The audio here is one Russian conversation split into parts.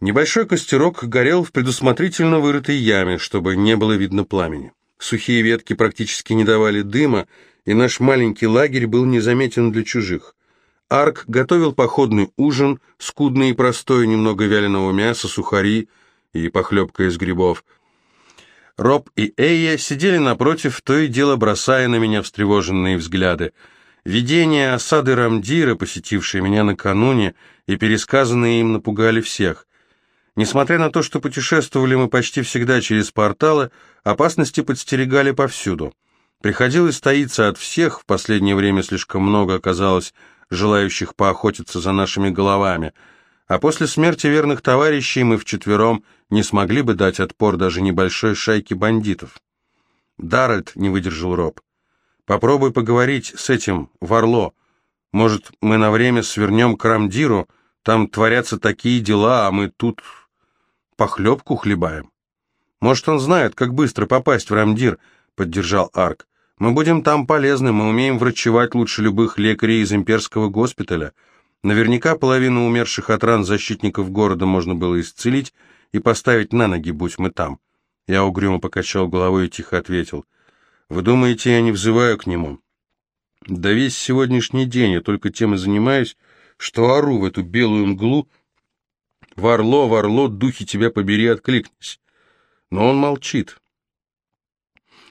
Небольшой костерок горел в предусмотрительно вырытой яме, чтобы не было видно пламени. Сухие ветки практически не давали дыма, и наш маленький лагерь был незаметен для чужих. Арк готовил походный ужин, скудный и простой, немного вяленого мяса, сухари и похлебка из грибов. Роб и Эйя сидели напротив, то и дело бросая на меня встревоженные взгляды. Видения осады Рамдира, посетившие меня накануне, и пересказанные им напугали всех. Несмотря на то, что путешествовали мы почти всегда через порталы, опасности подстерегали повсюду. Приходилось таиться от всех, в последнее время слишком много оказалось желающих поохотиться за нашими головами, а после смерти верных товарищей мы вчетвером не смогли бы дать отпор даже небольшой шайке бандитов. Даральд не выдержал Роб. «Попробуй поговорить с этим, Варло. Может, мы на время свернем к Рамдиру, там творятся такие дела, а мы тут похлебку хлебаем. Может, он знает, как быстро попасть в Рамдир, поддержал Арк. Мы будем там полезны, мы умеем врачевать лучше любых лекарей из имперского госпиталя. Наверняка половину умерших от ран защитников города можно было исцелить и поставить на ноги, будь мы там. Я угрюмо покачал головой и тихо ответил. Вы думаете, я не взываю к нему? Да весь сегодняшний день я только тем и занимаюсь, что ору в эту белую мглу, «Варло, Варло, духи тебя побери, откликнись!» Но он молчит.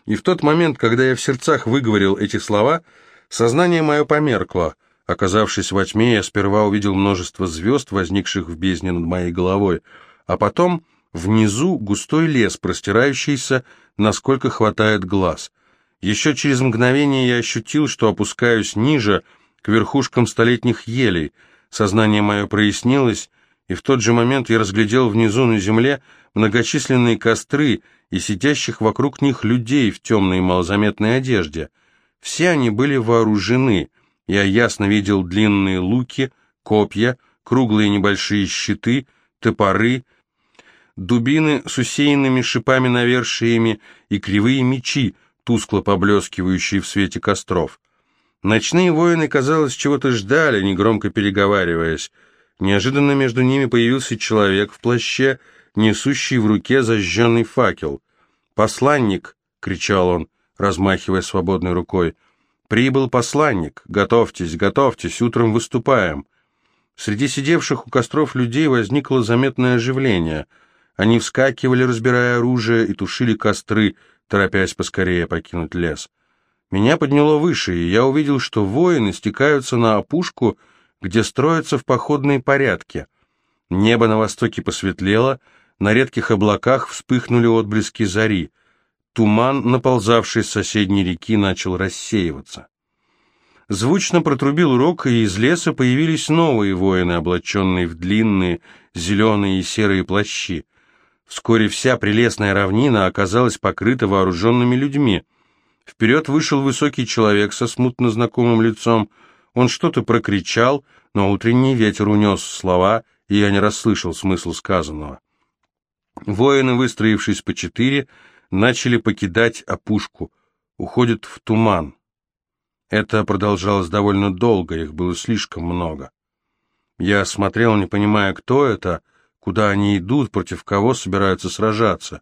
И в тот момент, когда я в сердцах выговорил эти слова, сознание мое померкло. Оказавшись во тьме, я сперва увидел множество звезд, возникших в бездне над моей головой, а потом внизу густой лес, простирающийся, насколько хватает глаз. Еще через мгновение я ощутил, что опускаюсь ниже, к верхушкам столетних елей. Сознание мое прояснилось, и в тот же момент я разглядел внизу на земле многочисленные костры и сидящих вокруг них людей в темной малозаметной одежде. Все они были вооружены. Я ясно видел длинные луки, копья, круглые небольшие щиты, топоры, дубины с усеянными шипами-навершиями и кривые мечи, тускло поблескивающие в свете костров. Ночные воины, казалось, чего-то ждали, негромко переговариваясь. Неожиданно между ними появился человек в плаще, несущий в руке зажженный факел. «Посланник!» — кричал он, размахивая свободной рукой. «Прибыл посланник! Готовьтесь, готовьтесь, утром выступаем!» Среди сидевших у костров людей возникло заметное оживление. Они вскакивали, разбирая оружие, и тушили костры, торопясь поскорее покинуть лес. Меня подняло выше, и я увидел, что воины стекаются на опушку, где строятся в походные порядки. Небо на востоке посветлело, на редких облаках вспыхнули отблески зари. Туман, наползавший с соседней реки, начал рассеиваться. Звучно протрубил рог, и из леса появились новые воины, облаченные в длинные зеленые и серые плащи. Вскоре вся прелестная равнина оказалась покрыта вооруженными людьми. Вперед вышел высокий человек со смутно знакомым лицом, он что-то прокричал, но утренний ветер унес слова, и я не расслышал смысл сказанного. Воины, выстроившись по четыре, начали покидать опушку, уходят в туман. Это продолжалось довольно долго, их было слишком много. Я смотрел, не понимая, кто это, куда они идут, против кого собираются сражаться.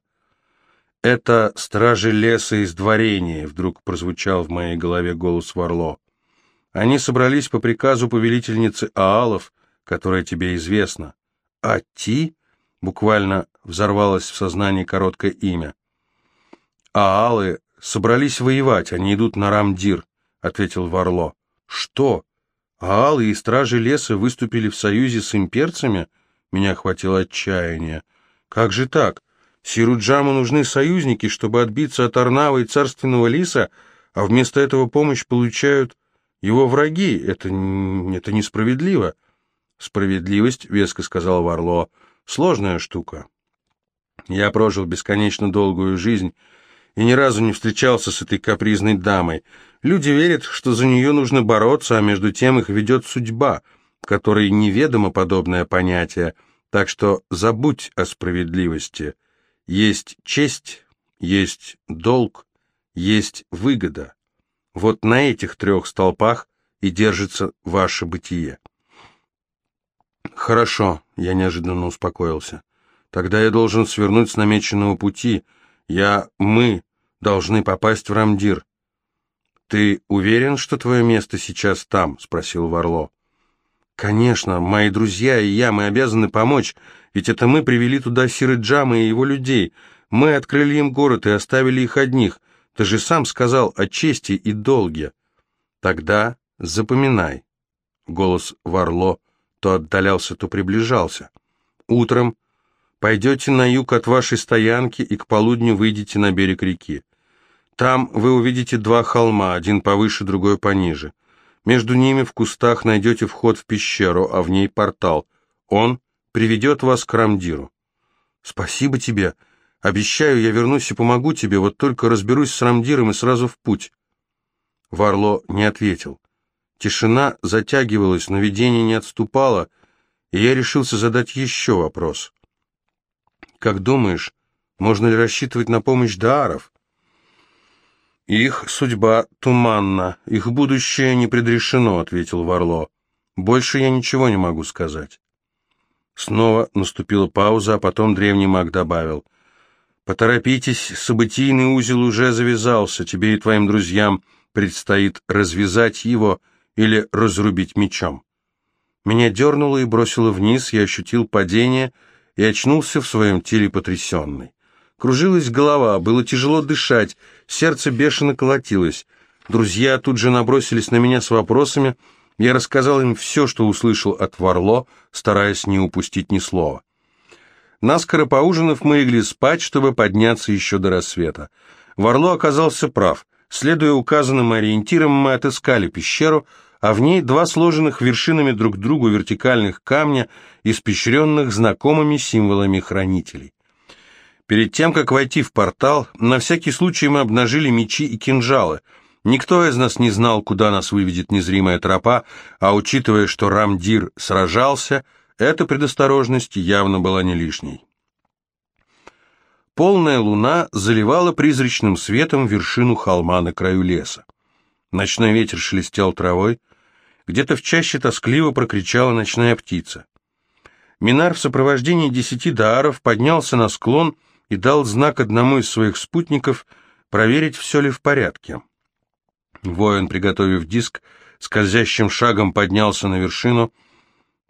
«Это стражи леса из дворения», — вдруг прозвучал в моей голове голос Варло. Они собрались по приказу повелительницы Аалов, которая тебе известна. А Ти буквально взорвалось в сознании короткое имя. Аалы собрались воевать, они идут на Рамдир, ответил Варло. Что? Аалы и стражи леса выступили в союзе с имперцами? Меня охватило отчаяние. Как же так? Сируджаму нужны союзники, чтобы отбиться от Арнава и царственного лиса, а вместо этого помощь получают его враги, это, это несправедливо. Справедливость, веско сказал Варло, сложная штука. Я прожил бесконечно долгую жизнь и ни разу не встречался с этой капризной дамой. Люди верят, что за нее нужно бороться, а между тем их ведет судьба, которой неведомо подобное понятие, так что забудь о справедливости. Есть честь, есть долг, есть выгода. Вот на этих трех столпах и держится ваше бытие. Хорошо, Я неожиданно успокоился. Тогда я должен свернуть с намеченного пути. Я... мы должны попасть в Рамдир. «Ты уверен, что твое место сейчас там?» — спросил Варло. «Конечно, мои друзья и я, мы обязаны помочь, ведь это мы привели туда Сирыджама и его людей. Мы открыли им город и оставили их одних. Ты же сам сказал о чести и долге». «Тогда запоминай». Голос Варло то отдалялся, то приближался. «Утром пойдете на юг от вашей стоянки и к полудню выйдете на берег реки. Там вы увидите два холма, один повыше, другой пониже. Между ними в кустах найдете вход в пещеру, а в ней портал. Он приведет вас к Рамдиру. Спасибо тебе. Обещаю, я вернусь и помогу тебе, вот только разберусь с Рамдиром и сразу в путь. Варло не ответил. Тишина затягивалась, но видение не отступало, и я решился задать еще вопрос. «Как думаешь, можно ли рассчитывать на помощь Дааров?» «Их судьба туманна, их будущее не предрешено», — ответил Варло. «Больше я ничего не могу сказать». Снова наступила пауза, а потом древний маг добавил. «Поторопитесь, событийный узел уже завязался, тебе и твоим друзьям предстоит развязать его или разрубить мечом». Меня дернуло и бросило вниз, я ощутил падение и очнулся в своем теле потрясенный. Кружилась голова, было тяжело дышать, сердце бешено колотилось. Друзья тут же набросились на меня с вопросами. Я рассказал им все, что услышал от Варло, стараясь не упустить ни слова. Наскоро поужинав, мы легли спать, чтобы подняться еще до рассвета. Варло оказался прав. Следуя указанным ориентирам, мы отыскали пещеру, а в ней два сложенных вершинами друг к другу вертикальных камня, испещренных знакомыми символами хранителей. Перед тем, как войти в портал, на всякий случай мы обнажили мечи и кинжалы. Никто из нас не знал, куда нас выведет незримая тропа, а учитывая, что Рамдир сражался, эта предосторожность явно была не лишней. Полная луна заливала призрачным светом вершину холма на краю леса. Ночной ветер шелестел травой, где-то в чаще тоскливо прокричала ночная птица. Минар в сопровождении десяти дааров поднялся на склон и дал знак одному из своих спутников проверить, все ли в порядке. Воин, приготовив диск, скользящим шагом поднялся на вершину,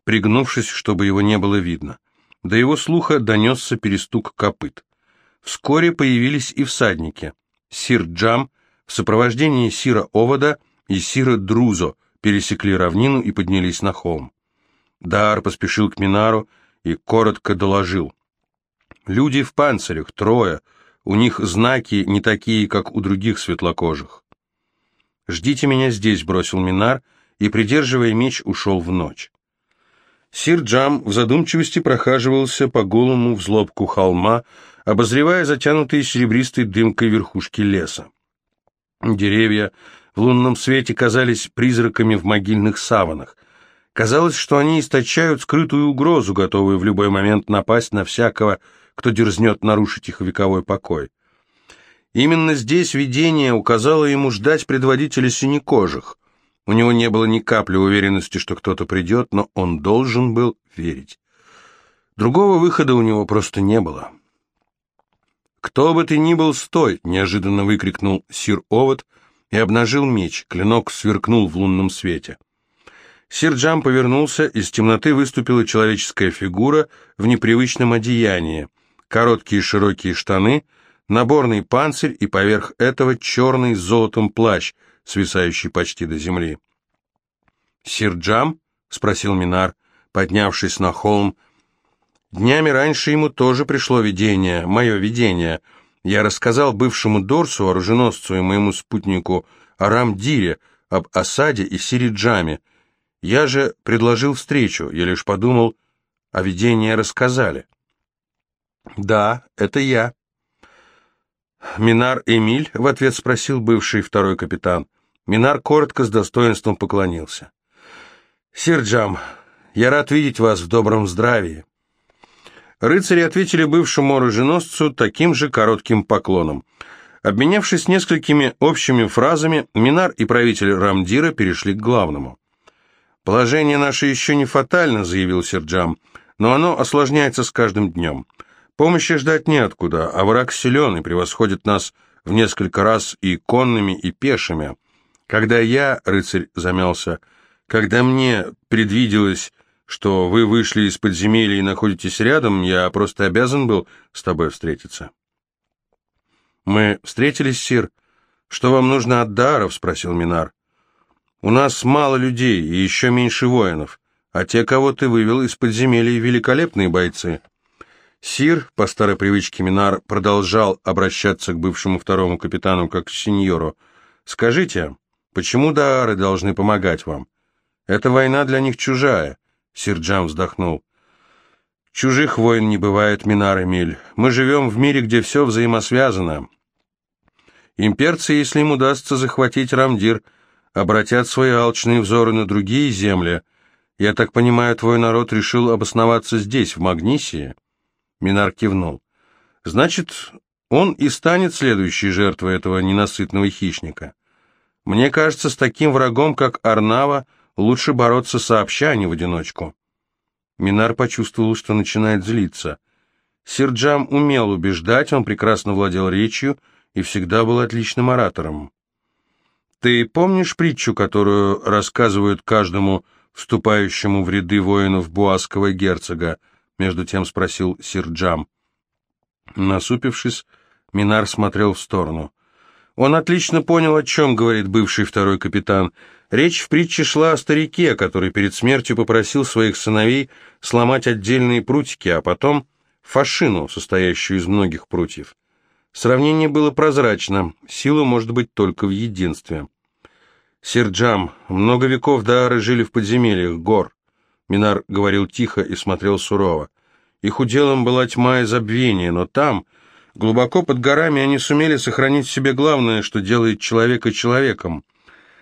пригнувшись, чтобы его не было видно. До его слуха донесся перестук копыт. Вскоре появились и всадники. Сир Джам в сопровождении Сира Овода и Сира Друзо пересекли равнину и поднялись на холм. Дар поспешил к Минару и коротко доложил. Люди в панцирях, трое. У них знаки не такие, как у других светлокожих. «Ждите меня здесь», — бросил Минар, и, придерживая меч, ушел в ночь. Сир Джам в задумчивости прохаживался по голому взлобку холма, обозревая затянутые серебристой дымкой верхушки леса. Деревья в лунном свете казались призраками в могильных саванах. Казалось, что они источают скрытую угрозу, готовую в любой момент напасть на всякого, кто дерзнет нарушить их вековой покой. Именно здесь видение указало ему ждать предводителя синекожих. У него не было ни капли уверенности, что кто-то придет, но он должен был верить. Другого выхода у него просто не было. «Кто бы ты ни был, стой!» — неожиданно выкрикнул сир Овод и обнажил меч, клинок сверкнул в лунном свете. Сир Джам повернулся, из темноты выступила человеческая фигура в непривычном одеянии короткие широкие штаны, наборный панцирь и поверх этого черный с золотом плащ, свисающий почти до земли. «Сирджам?» — спросил Минар, поднявшись на холм. «Днями раньше ему тоже пришло видение, мое видение. Я рассказал бывшему Дорсу, оруженосцу и моему спутнику Арамдире об осаде и Сириджаме. Я же предложил встречу, я лишь подумал, а видение рассказали». «Да, это я». «Минар Эмиль?» — в ответ спросил бывший второй капитан. Минар коротко с достоинством поклонился. «Сир Джам, я рад видеть вас в добром здравии». Рыцари ответили бывшему оруженосцу таким же коротким поклоном. Обменявшись несколькими общими фразами, Минар и правитель Рамдира перешли к главному. «Положение наше еще не фатально», — заявил Серджам. но оно осложняется с каждым днем. Помощи ждать неоткуда, а враг силен и превосходит нас в несколько раз и конными, и пешими. Когда я, рыцарь, замялся, когда мне предвиделось, что вы вышли из подземелья и находитесь рядом, я просто обязан был с тобой встретиться. Мы встретились, Сир. Что вам нужно от даров? спросил Минар. У нас мало людей и еще меньше воинов, а те, кого ты вывел из подземелья, великолепные бойцы. Сир, по старой привычке Минар, продолжал обращаться к бывшему второму капитану как к сеньору. «Скажите, почему даары должны помогать вам? Эта война для них чужая», — Сир Джам вздохнул. «Чужих войн не бывает, Минар Эмиль. Мы живем в мире, где все взаимосвязано. Имперцы, если им удастся захватить Рамдир, обратят свои алчные взоры на другие земли. Я так понимаю, твой народ решил обосноваться здесь, в Магнисии?» Минар кивнул. «Значит, он и станет следующей жертвой этого ненасытного хищника. Мне кажется, с таким врагом, как Арнава, лучше бороться сообща, а не в одиночку». Минар почувствовал, что начинает злиться. Сирджам умел убеждать, он прекрасно владел речью и всегда был отличным оратором. «Ты помнишь притчу, которую рассказывают каждому вступающему в ряды воинов буасского герцога?» между тем спросил Сирджам. Насупившись, Минар смотрел в сторону. Он отлично понял, о чем говорит бывший второй капитан. Речь в притче шла о старике, который перед смертью попросил своих сыновей сломать отдельные прутики, а потом фашину, состоящую из многих прутьев. Сравнение было прозрачно, сила может быть только в единстве. Сирджам, много веков Даары жили в подземельях гор. Минар говорил тихо и смотрел сурово. Их уделом была тьма и забвение, но там, глубоко под горами, они сумели сохранить в себе главное, что делает человека человеком.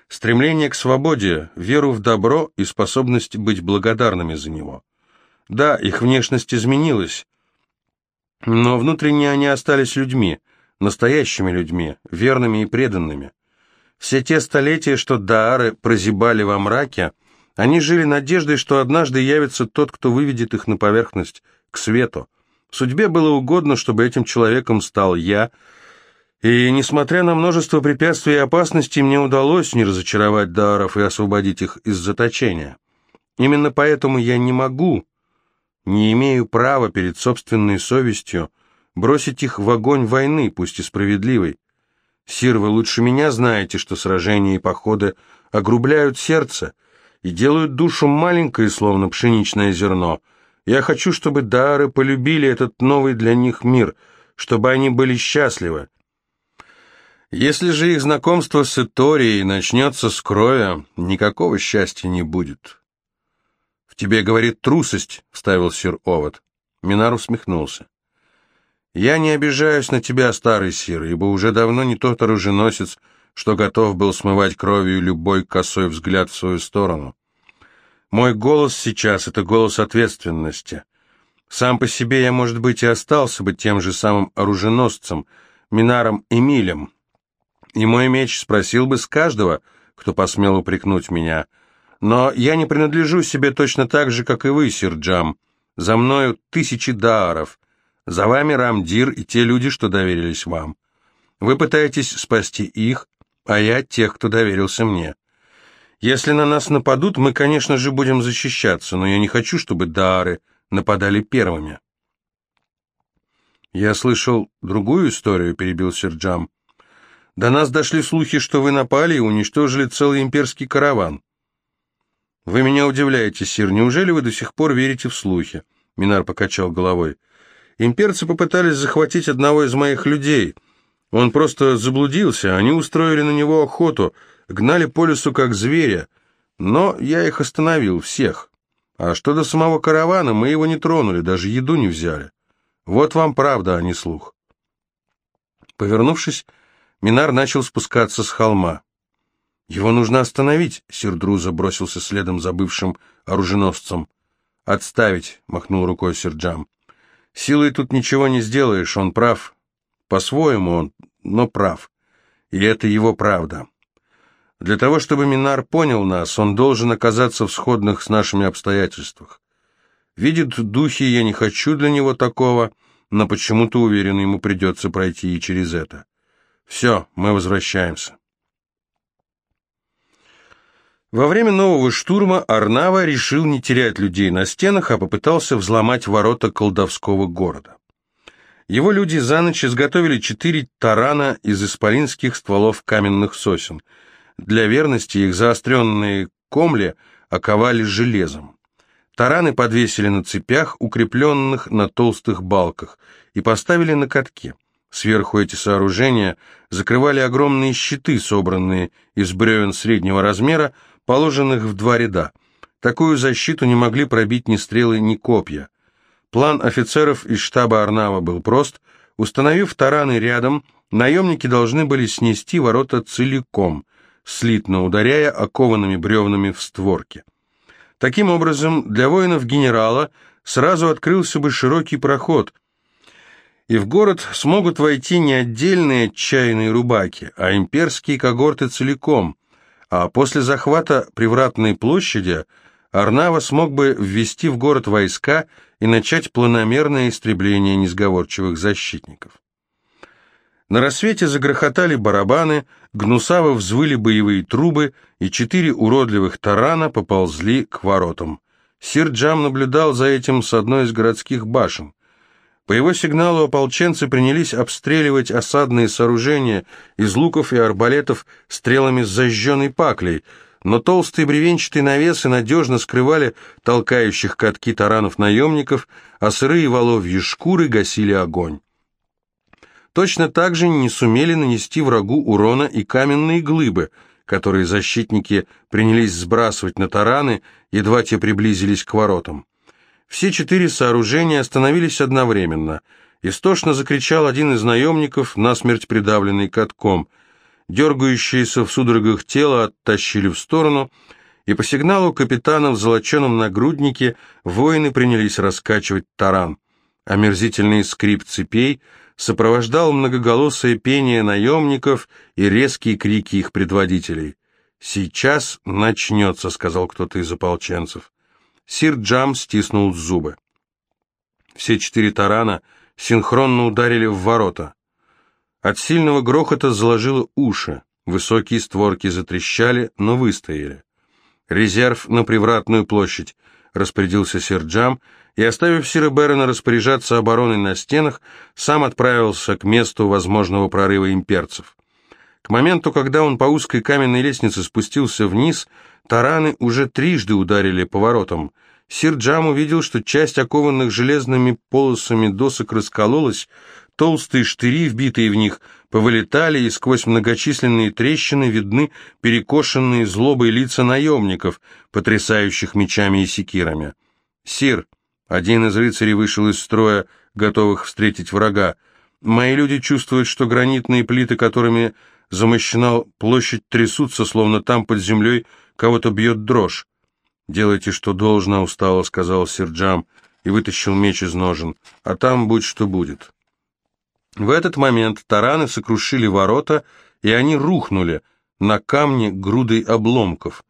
Стремление к свободе, веру в добро и способность быть благодарными за него. Да, их внешность изменилась, но внутренне они остались людьми, настоящими людьми, верными и преданными. Все те столетия, что Даары прозябали во мраке, они жили надеждой, что однажды явится тот, кто выведет их на поверхность, к свету. Судьбе было угодно, чтобы этим человеком стал я, и, несмотря на множество препятствий и опасностей, мне удалось не разочаровать Даров и освободить их из заточения. Именно поэтому я не могу, не имею права перед собственной совестью бросить их в огонь войны, пусть и справедливой. Сир, вы лучше меня знаете, что сражения и походы огрубляют сердце — и делают душу маленькой, словно пшеничное зерно. Я хочу, чтобы Дары полюбили этот новый для них мир, чтобы они были счастливы. Если же их знакомство с Иторией начнется с кроя, никакого счастья не будет. «В тебе, говорит, трусость», — вставил сир Овод. Минар усмехнулся. «Я не обижаюсь на тебя, старый сир, ибо уже давно не тот оруженосец, что готов был смывать кровью любой косой взгляд в свою сторону. Мой голос сейчас — это голос ответственности. Сам по себе я, может быть, и остался бы тем же самым оруженосцем, Минаром Эмилем. И мой меч спросил бы с каждого, кто посмел упрекнуть меня. Но я не принадлежу себе точно так же, как и вы, Сирджам. За мною тысячи дааров. За вами Рамдир и те люди, что доверились вам. Вы пытаетесь спасти их, а я тех, кто доверился мне. Если на нас нападут, мы, конечно же, будем защищаться, но я не хочу, чтобы Даары нападали первыми. Я слышал другую историю, перебил Серджам. До нас дошли слухи, что вы напали и уничтожили целый имперский караван. Вы меня удивляете, сир. Неужели вы до сих пор верите в слухи? Минар покачал головой. Имперцы попытались захватить одного из моих людей. Он просто заблудился, они устроили на него охоту, гнали по лесу как зверя, но я их остановил, всех. А что до самого каравана, мы его не тронули, даже еду не взяли. Вот вам правда, а не слух. Повернувшись, Минар начал спускаться с холма. «Его нужно остановить», — Сердруза бросился следом за бывшим оруженосцем. «Отставить», — махнул рукой Серджам. «Силой тут ничего не сделаешь, он прав. По-своему он, но прав. И это его правда. Для того, чтобы Минар понял нас, он должен оказаться в сходных с нашими обстоятельствах. Видит духи, я не хочу для него такого, но почему-то уверен, ему придется пройти и через это. Все, мы возвращаемся. Во время нового штурма Арнава решил не терять людей на стенах, а попытался взломать ворота колдовского города. Его люди за ночь изготовили четыре тарана из исполинских стволов каменных сосен. Для верности их заостренные комли оковали железом. Тараны подвесили на цепях, укрепленных на толстых балках, и поставили на катке. Сверху эти сооружения закрывали огромные щиты, собранные из бревен среднего размера, положенных в два ряда. Такую защиту не могли пробить ни стрелы, ни копья. План офицеров из штаба Арнава был прост. Установив тараны рядом, наемники должны были снести ворота целиком, слитно ударяя окованными бревнами в створки. Таким образом, для воинов генерала сразу открылся бы широкий проход, и в город смогут войти не отдельные отчаянные рубаки, а имперские когорты целиком, а после захвата Привратной площади Арнава смог бы ввести в город войска и начать планомерное истребление несговорчивых защитников. На рассвете загрохотали барабаны, гнусаво взвыли боевые трубы, и четыре уродливых тарана поползли к воротам. Сир Джам наблюдал за этим с одной из городских башен. По его сигналу ополченцы принялись обстреливать осадные сооружения из луков и арбалетов стрелами с зажженной паклей, но толстые бревенчатые навесы надежно скрывали толкающих катки таранов наемников, а сырые воловьи шкуры гасили огонь. Точно так же не сумели нанести врагу урона и каменные глыбы, которые защитники принялись сбрасывать на тараны, едва те приблизились к воротам. Все четыре сооружения остановились одновременно. Истошно закричал один из наемников, насмерть придавленный катком. Дергающееся в судорогах тело оттащили в сторону, и по сигналу капитана в золоченом нагруднике воины принялись раскачивать таран. Омерзительный скрип цепей сопровождал многоголосое пение наемников и резкие крики их предводителей. «Сейчас начнется», — сказал кто-то из ополченцев. Сир Джам стиснул зубы. Все четыре тарана синхронно ударили в ворота. От сильного грохота заложило уши, высокие створки затрещали, но выстояли. «Резерв на привратную площадь», — распорядился сир Джам, и, оставив Сира Берона распоряжаться обороной на стенах, сам отправился к месту возможного прорыва имперцев. К моменту, когда он по узкой каменной лестнице спустился вниз, тараны уже трижды ударили по воротам. Сир Джам увидел, что часть окованных железными полосами досок раскололась, толстые штыри, вбитые в них, повылетали, и сквозь многочисленные трещины видны перекошенные злобой лица наемников, потрясающих мечами и секирами. «Сир!» — один из рыцарей вышел из строя, готовых встретить врага. «Мои люди чувствуют, что гранитные плиты, которыми замощена площадь, трясутся, словно там под землей кого-то бьет дрожь. «Делайте, что должно», — устало сказал Серджам и вытащил меч из ножен, «а там будь что будет». В этот момент тараны сокрушили ворота, и они рухнули на камне грудой обломков.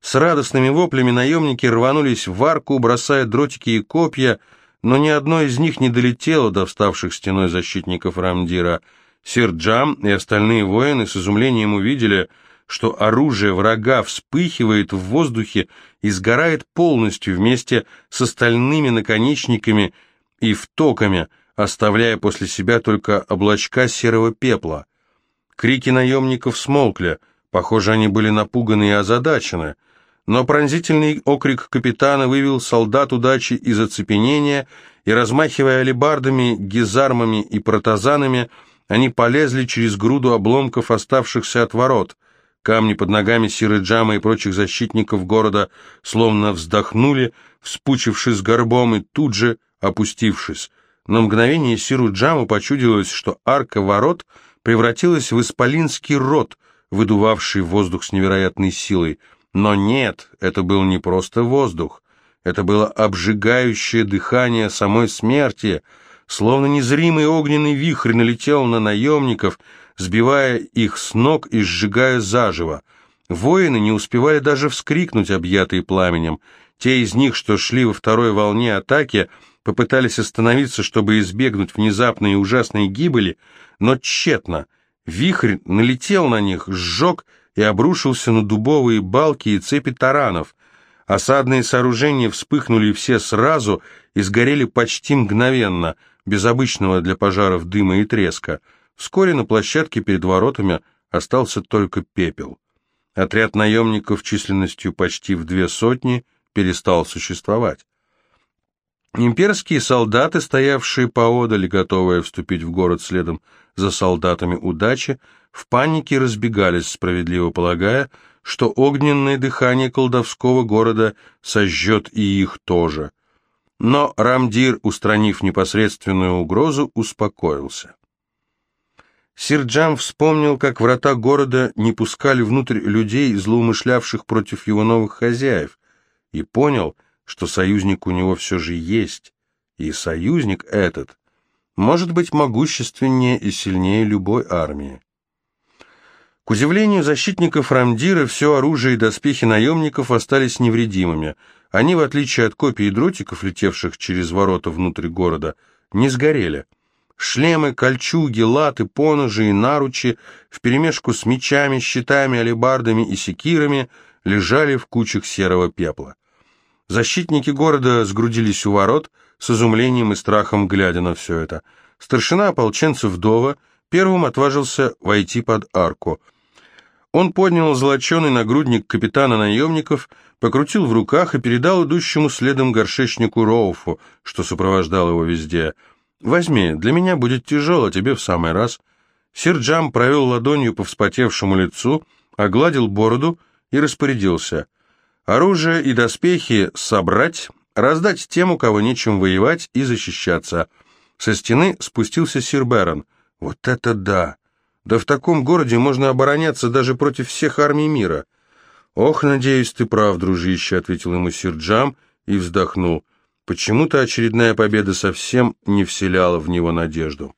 С радостными воплями наемники рванулись в арку, бросая дротики и копья, но ни одно из них не долетело до вставших стеной защитников Рамдира — Серджам и остальные воины с изумлением увидели, что оружие врага вспыхивает в воздухе и сгорает полностью вместе с остальными наконечниками и втоками, оставляя после себя только облачка серого пепла. Крики наемников смолкли, похоже, они были напуганы и озадачены, но пронзительный окрик капитана вывел солдат удачи из оцепенения, и, размахивая алебардами, гизармами и протазанами, они полезли через груду обломков, оставшихся от ворот. Камни под ногами Сиры Джама и прочих защитников города словно вздохнули, вспучившись горбом и тут же опустившись. На мгновение Сиру Джаму почудилось, что арка ворот превратилась в исполинский рот, выдувавший воздух с невероятной силой. Но нет, это был не просто воздух. Это было обжигающее дыхание самой смерти — Словно незримый огненный вихрь налетел на наемников, сбивая их с ног и сжигая заживо. Воины не успевали даже вскрикнуть, объятые пламенем. Те из них, что шли во второй волне атаки, попытались остановиться, чтобы избегнуть внезапной и ужасной гибели, но тщетно. Вихрь налетел на них, сжег и обрушился на дубовые балки и цепи таранов. Осадные сооружения вспыхнули все сразу и сгорели почти мгновенно, без обычного для пожаров дыма и треска. Вскоре на площадке перед воротами остался только пепел. Отряд наемников численностью почти в две сотни перестал существовать. Имперские солдаты, стоявшие поодаль, готовые вступить в город следом за солдатами удачи, в панике разбегались, справедливо полагая, что огненное дыхание колдовского города сожжет и их тоже. Но Рамдир, устранив непосредственную угрозу, успокоился. Сирджам вспомнил, как врата города не пускали внутрь людей, злоумышлявших против его новых хозяев, и понял, что союзник у него все же есть, и союзник этот может быть могущественнее и сильнее любой армии. К удивлению защитников Рамдира, все оружие и доспехи наемников остались невредимыми. Они, в отличие от копий и дротиков, летевших через ворота внутрь города, не сгорели. Шлемы, кольчуги, латы, поножи и наручи вперемешку с мечами, щитами, алебардами и секирами лежали в кучах серого пепла. Защитники города сгрудились у ворот, с изумлением и страхом глядя на все это. Старшина ополченцев Дова первым отважился войти под арку. Он поднял золоченый нагрудник капитана наемников, покрутил в руках и передал идущему следом горшечнику Роуфу, что сопровождал его везде. «Возьми, для меня будет тяжело, тебе в самый раз». Сир Джам провел ладонью по вспотевшему лицу, огладил бороду и распорядился. Оружие и доспехи собрать, раздать тем, у кого нечем воевать, и защищаться. Со стены спустился сир Бэрон. Вот это да! Да в таком городе можно обороняться даже против всех армий мира. Ох, надеюсь, ты прав, дружище, ответил ему сир Джам и вздохнул. Почему-то очередная победа совсем не вселяла в него надежду.